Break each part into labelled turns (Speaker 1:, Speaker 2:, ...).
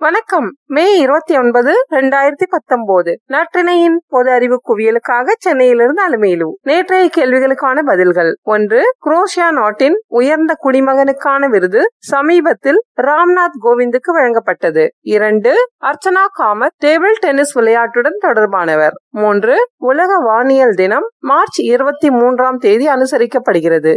Speaker 1: வணக்கம். மே இருபத்தி ஒன்பது இரண்டாயிரத்தி பத்தொன்பது நற்றினையின் பொது அறிவு குவியலுக்காக சென்னையிலிருந்து அலுமையிலு. நேற்றைய கேள்விகளுக்கான பதில்கள். ஒன்று குரோஷியா நாட்டின் உயர்ந்த குடிமகனுக்கான விருது சமீபத்தில் ராம்நாத் கோவிந்துக்கு வழங்கப்பட்டது. இரண்டு அர்ச்சனா காமத் டேபிள் டென்னிஸ் விளையாட்டுடன் தொடர்பானவர். மூன்று உலக வானியல் தினம் மார்ச் இருபத்தி மூன்றாம் தேதி அனுசரிக்கப்படுகிறது.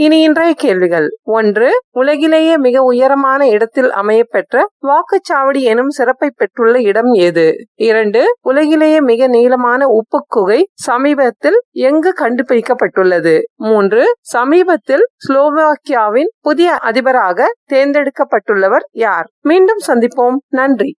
Speaker 1: இனி இன்றைய கேள்விகள். ஒன்று உலகிலேயே மிக உயரமான இடத்தில் அமையப்பெற்ற வாக்குச்சாவடி எனும் சிறப்பை பெற்றுள்ள இடம் எது இரண்டு உலகிலேயே மிக நீளமான உப்பு குகை சமீபத்தில் எங்கு கண்டுபிடிக்கப்பட்டுள்ளது? மூன்று சமீபத்தில் ஸ்லோவாக்கியாவின் புதிய அதிபராக தேர்ந்தெடுக்கப்பட்டுள்ளவர் யார்? மீண்டும் சந்திப்போம். நன்றி.